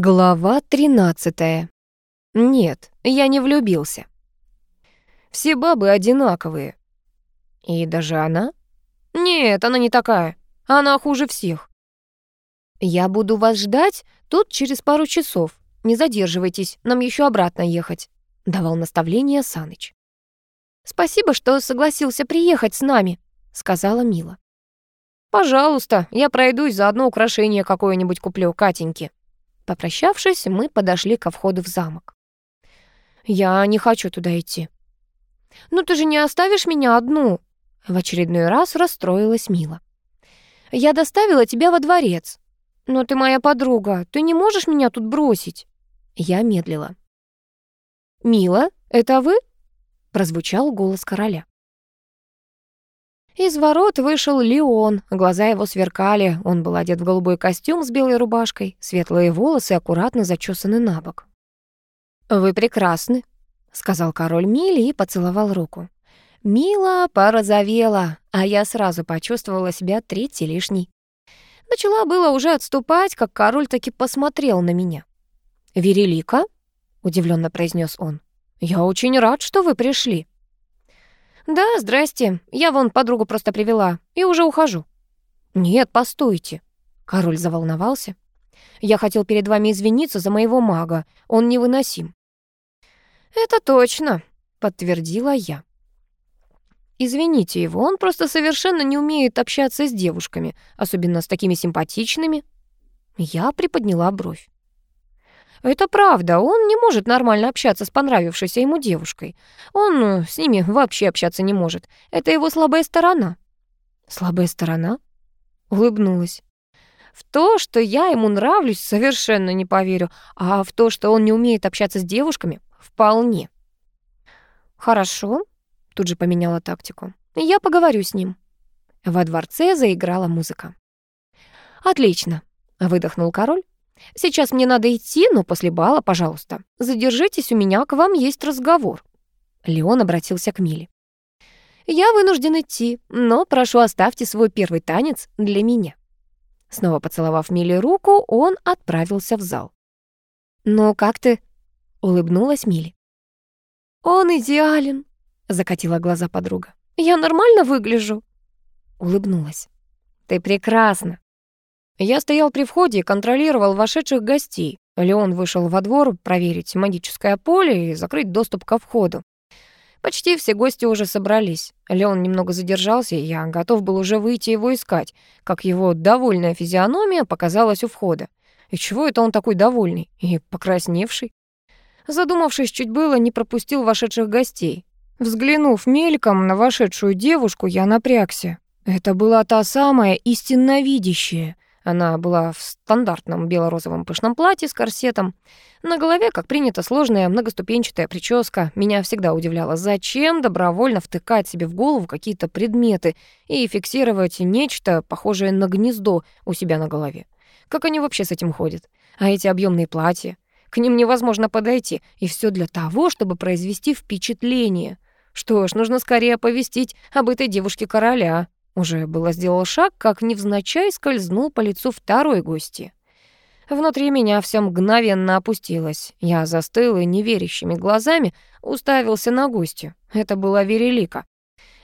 Глава 13. Нет, я не влюбился. Все бабы одинаковые. И даже она? Нет, она не такая. Она хуже всех. Я буду вас ждать тут через пару часов. Не задерживайтесь, нам еще обратно ехать, давал наставление Саныч. Спасибо, что согласился приехать с нами, сказала Мила. Пожалуйста, я пройдусь, заодно украшение какое-нибудь куплю Катеньке. Попрощавшись, мы подошли ко входу в замок. «Я не хочу туда идти». «Ну ты же не оставишь меня одну?» В очередной раз расстроилась Мила. «Я доставила тебя во дворец. Но ты моя подруга, ты не можешь меня тут бросить?» Я медлила. «Мила, это вы?» Прозвучал голос короля. Из ворот вышел Леон, глаза его сверкали, он был одет в голубой костюм с белой рубашкой, светлые волосы аккуратно зачесаны на бок. «Вы прекрасны», — сказал король Мили и поцеловал руку. Мила порозовела, а я сразу почувствовала себя третьей лишней. Начала было уже отступать, как король таки посмотрел на меня. «Верелика?» — удивленно произнес он. «Я очень рад, что вы пришли». «Да, здрасте. Я вон подругу просто привела и уже ухожу». «Нет, постойте». Король заволновался. «Я хотел перед вами извиниться за моего мага. Он невыносим». «Это точно», — подтвердила я. «Извините его, он просто совершенно не умеет общаться с девушками, особенно с такими симпатичными». Я приподняла бровь. Это правда, он не может нормально общаться с понравившейся ему девушкой. Он э, с ними вообще общаться не может. Это его слабая сторона. Слабая сторона? Улыбнулась. В то, что я ему нравлюсь, совершенно не поверю, а в то, что он не умеет общаться с девушками, вполне. Хорошо, тут же поменяла тактику. Я поговорю с ним. Во дворце заиграла музыка. Отлично, выдохнул король Сейчас мне надо идти, но после бала, пожалуйста, задержитесь у меня, к вам есть разговор». Леон обратился к Миле. «Я вынужден идти, но прошу, оставьте свой первый танец для меня». Снова поцеловав Миле руку, он отправился в зал. «Ну, как ты?» — улыбнулась Миле. «Он идеален», — закатила глаза подруга. «Я нормально выгляжу?» Улыбнулась. «Ты прекрасна», я стоял при входе и контролировал вошедших гостей. Леон вышел во двор проверить магическое поле и закрыть доступ ко входу. Почти все гости уже собрались. Леон немного задержался, и я готов был уже выйти его искать, как его довольная физиономия показалась у входа. И чего это он такой довольный и покрасневший? Задумавшись чуть было, не пропустил вошедших гостей. Взглянув мельком на вошедшую девушку, я напрягся. Это была та самая истинно видящая — она была в стандартном бело-розовом пышном платье с корсетом. На голове, как принято, сложная многоступенчатая прическа. Меня всегда удивляло, зачем добровольно втыкать себе в голову какие-то предметы и фиксировать нечто, похожее на гнездо у себя на голове. Как они вообще с этим ходят? А эти объемные платья? К ним невозможно подойти. И все для того, чтобы произвести впечатление. Что ж, нужно скорее оповестить об этой девушке короля. Уже было сделал шаг, как невзначай скользнул по лицу второй гости. Внутри меня все мгновенно опустилось. Я застыл и неверящими глазами уставился на гостью. Это была Верелика.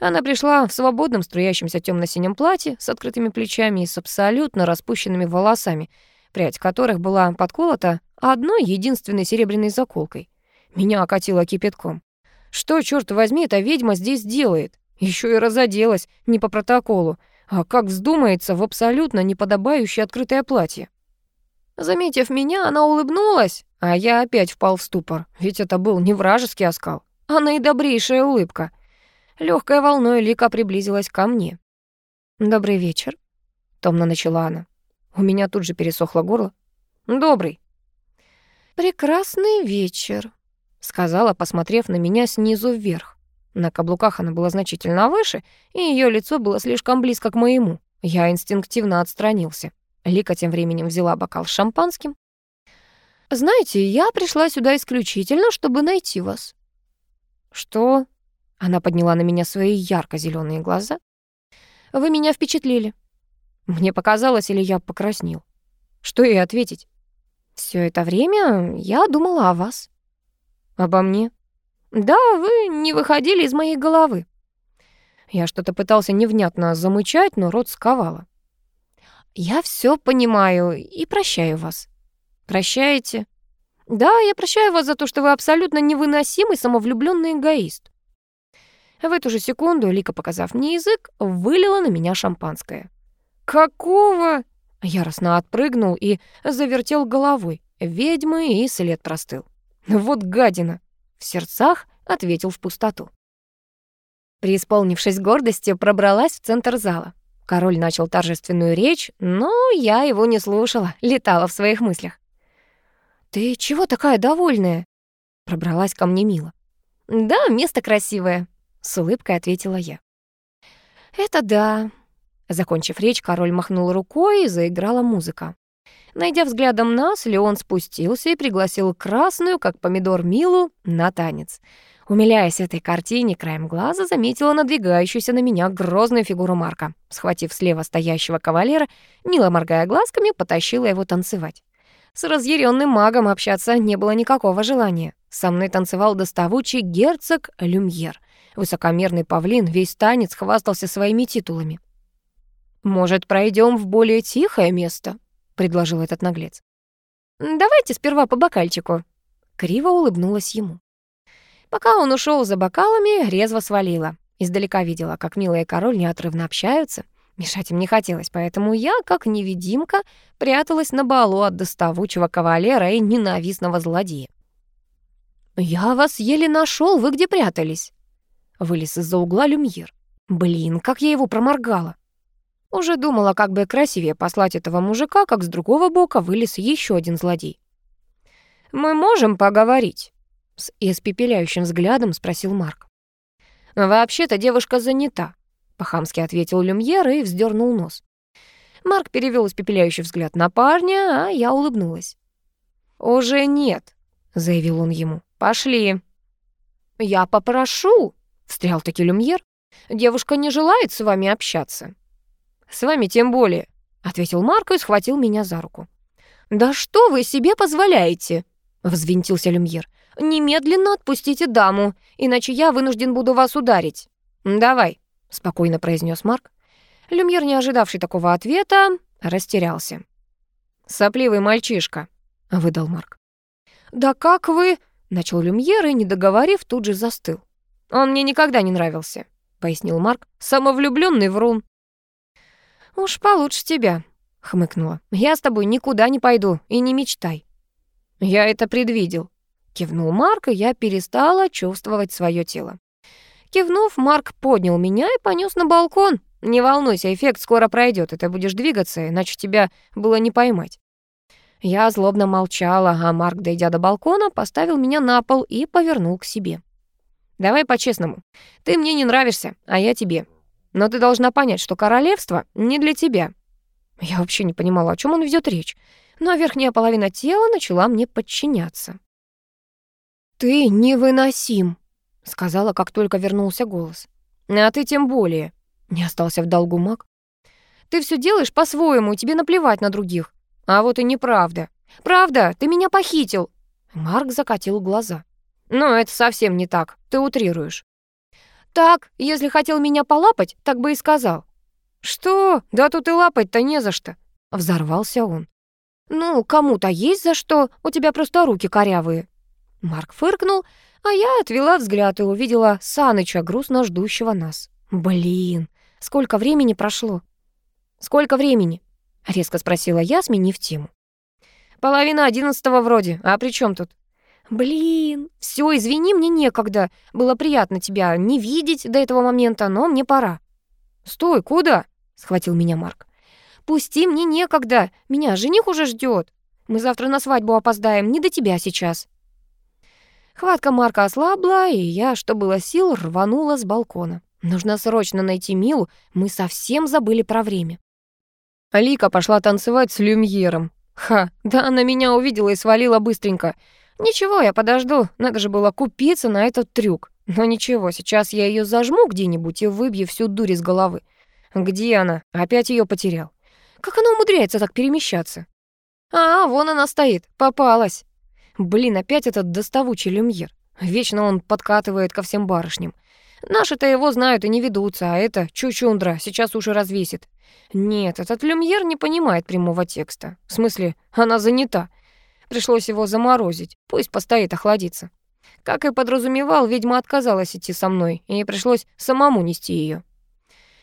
Она пришла в свободном струящемся темно-синем платье с открытыми плечами и с абсолютно распущенными волосами, прядь которых была подколота одной единственной серебряной заколкой. Меня окатило кипятком. Что, черт возьми, эта ведьма здесь делает? Еще и разоделась не по протоколу, а как вздумается в абсолютно неподобающее открытое платье. Заметив меня, она улыбнулась, а я опять впал в ступор, ведь это был не вражеский оскал, а наидобрейшая улыбка. Легкой волной Лика приблизилась ко мне. «Добрый вечер», — томно начала она. У меня тут же пересохло горло. «Добрый». «Прекрасный вечер», — сказала, посмотрев на меня снизу вверх. На каблуках она была значительно выше, и ее лицо было слишком близко к моему. Я инстинктивно отстранился. Лика тем временем взяла бокал с шампанским. «Знаете, я пришла сюда исключительно, чтобы найти вас». «Что?» Она подняла на меня свои ярко зеленые глаза. «Вы меня впечатлили». Мне показалось, или я покраснел. Что ей ответить? Все это время я думала о вас. Обо мне? Да, вы не выходили из моей головы. Я что-то пытался невнятно замычать, но рот сковало. Я все понимаю и прощаю вас. Прощаете? Да, я прощаю вас за то, что вы абсолютно невыносимый самовлюбленный эгоист. В эту же секунду, Лика, показав мне язык, вылила на меня шампанское. «Какого?» Яростно отпрыгнул и завертел головой. Ведьмы и след простыл. «Вот гадина!» В сердцах ответил в пустоту. Преисполнившись гордостью, пробралась в центр зала. Король начал торжественную речь, но я его не слушала, летала в своих мыслях. «Ты чего такая довольная?» Пробралась ко мне Мила. «Да, место красивое», — с улыбкой ответила я. «Это да». Закончив речь, король махнул рукой, и заиграла музыка. Найдя взглядом нас, Леон спустился и пригласил красную, как помидор Милу, на танец. Умиляясь этой картине, краем глаза заметила надвигающуюся на меня грозную фигуру Марка. Схватив слева стоящего кавалера, Мила, моргая глазками, потащила его танцевать. С разъяренным магом общаться не было никакого желания. Со мной танцевал доставучий герцог Люмьер. Высокомерный павлин весь танец хвастался своими титулами. «Может, пройдем в более тихое место?» — предложил этот наглец. «Давайте сперва по бокальчику». Криво улыбнулась ему. Пока он ушел за бокалами, резво свалила. Издалека видела, как милая король неотрывно общаются. Мешать им не хотелось, поэтому я, как невидимка, пряталась на балу от доставучего кавалера и ненавистного злодея. «Я вас еле нашел, вы где прятались?» Вылез из-за угла Люмьер. Блин, как я его проморгала. Уже думала, как бы красивее послать этого мужика, как с другого бока вылез еще один злодей. «Мы можем поговорить?» С испепеляющим взглядом спросил Марк. «Вообще-то девушка занята», — по-хамски ответил Люмьер и вздернул нос. Марк перевел испепеляющий взгляд на парня, а я улыбнулась. «Уже нет», — заявил он ему. «Пошли». «Я попрошу», — встрял таки Люмьер. «Девушка не желает с вами общаться». «С вами тем более», — ответил Марк и схватил меня за руку. «Да что вы себе позволяете?» — взвинтился Люмьер. «Немедленно отпустите даму, иначе я вынужден буду вас ударить». «Давай», — спокойно произнес Марк. Люмьер, не ожидавший такого ответа, растерялся. «Сопливый мальчишка», — выдал Марк. «Да как вы...» — начал Люмьер и, не договорив, тут же застыл. «Он мне никогда не нравился», — пояснил Марк. «Самовлюбленный врун». «Уж получше тебя», — хмыкнула. «Я с тобой никуда не пойду и не мечтай». «Я это предвидел», — кивнул Марк, и я перестала чувствовать свое тело. Кивнув, Марк поднял меня и понес на балкон. «Не волнуйся, эффект скоро пройдет, и ты будешь двигаться, иначе тебя было не поймать». Я злобно молчала, а Марк, дойдя до балкона, поставил меня на пол и повернул к себе. «Давай по-честному. Ты мне не нравишься, а я тебе. Но ты должна понять, что королевство не для тебя». Я вообще не понимала, о чем он ведет речь, но верхняя половина тела начала мне подчиняться. «Ты невыносим», — сказала, как только вернулся голос. «А ты тем более», — не остался в долгу маг. «Ты все делаешь по-своему, тебе наплевать на других. А вот и неправда. Правда, ты меня похитил». Марк закатил глаза. «Но это совсем не так, ты утрируешь». «Так, если хотел меня полапать, так бы и сказал». «Что? Да тут и лапать-то не за что», — взорвался он. «Ну, кому-то есть за что, у тебя просто руки корявые». Марк фыркнул, а я отвела взгляд и увидела Саныча, грустно ждущего нас. «Блин, сколько времени прошло?» «Сколько времени?» — резко спросила я, сменив тему. «Половина одиннадцатого вроде, а при чем тут?» «Блин, все, извини, мне некогда. Было приятно тебя не видеть до этого момента, но мне пора». «Стой, куда?» — схватил меня Марк. «Пусти, мне некогда. Меня жених уже ждет. Мы завтра на свадьбу опоздаем, не до тебя сейчас». Хватка Марка ослабла, и я, что было сил, рванула с балкона. Нужно срочно найти Милу, мы совсем забыли про время. Алика пошла танцевать с Люмьером. Ха, да она меня увидела и свалила быстренько. Ничего, я подожду, надо же было купиться на этот трюк. Но ничего, сейчас я ее зажму где-нибудь и выбью всю дурь из головы. Где она? Опять ее потерял. Как она умудряется так перемещаться? А, вон она стоит, попалась. Блин, опять этот доставучий люмьер. Вечно он подкатывает ко всем барышням. Наши-то его знают и не ведутся, а это чучундра, сейчас уши развесит. Нет, этот люмьер не понимает прямого текста. В смысле, она занята. Пришлось его заморозить, пусть постоит охладиться. Как и подразумевал, ведьма отказалась идти со мной, и пришлось самому нести ее.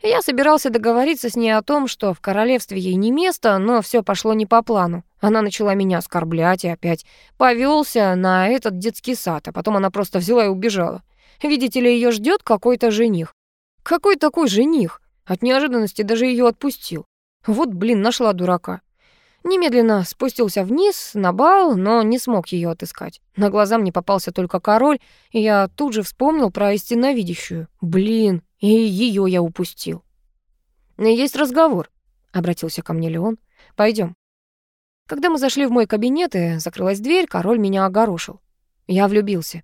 Я собирался договориться с ней о том, что в королевстве ей не место, но все пошло не по плану. Она начала меня оскорблять и опять повелся на этот детский сад, а потом она просто взяла и убежала. Видите ли, ее ждет какой-то жених. Какой такой жених? От неожиданности даже ее отпустил. Вот, блин, нашла дурака. Немедленно спустился вниз, на бал, но не смог ее отыскать. На глаза мне попался только король, и я тут же вспомнил про истинновидящую. Блин, и ее я упустил. «Есть разговор», — обратился ко мне Леон. Пойдем. Когда мы зашли в мой кабинет и закрылась дверь, король меня огорошил. Я влюбился.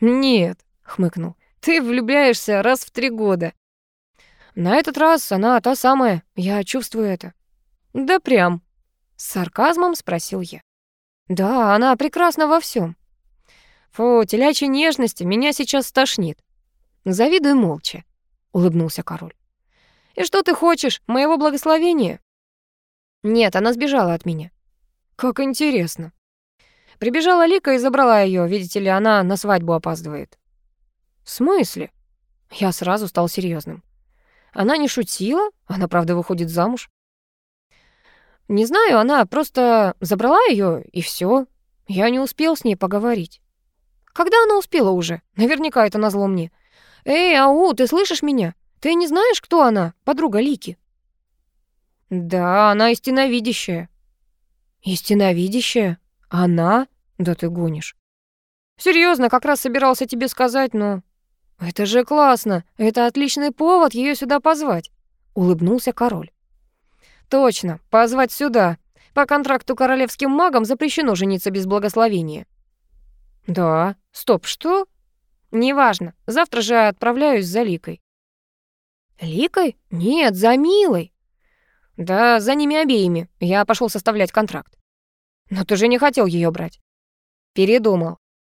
«Нет», — хмыкнул, — «ты влюбляешься раз в три года». На этот раз она та самая, я чувствую это. «Да прям», с сарказмом спросил я. Да, она прекрасна во всем. Фу, телячьей нежности меня сейчас стошнит. Завидуй молча, улыбнулся король. И что ты хочешь, моего благословения? Нет, она сбежала от меня. Как интересно. Прибежала Лика и забрала ее. Видите ли, она на свадьбу опаздывает. В смысле? Я сразу стал серьезным. Она не шутила? Она правда выходит замуж? Не знаю, она просто забрала ее и все. Я не успел с ней поговорить. Когда она успела уже? Наверняка это назло мне. Эй, ау, ты слышишь меня? Ты не знаешь, кто она, подруга Лики? Да, она истиновидящая. Истиновидящая? Она? Да ты гонишь. Серьезно, как раз собирался тебе сказать, но... Это же классно. Это отличный повод ее сюда позвать. Улыбнулся король. Точно, позвать сюда. По контракту королевским магам запрещено жениться без благословения. Да, стоп, что? Неважно, завтра же отправляюсь за Ликой. Ликой? Нет, за Милой. Да, за ними обеими. Я пошел составлять контракт. Но ты же не хотел ее брать. Передумал.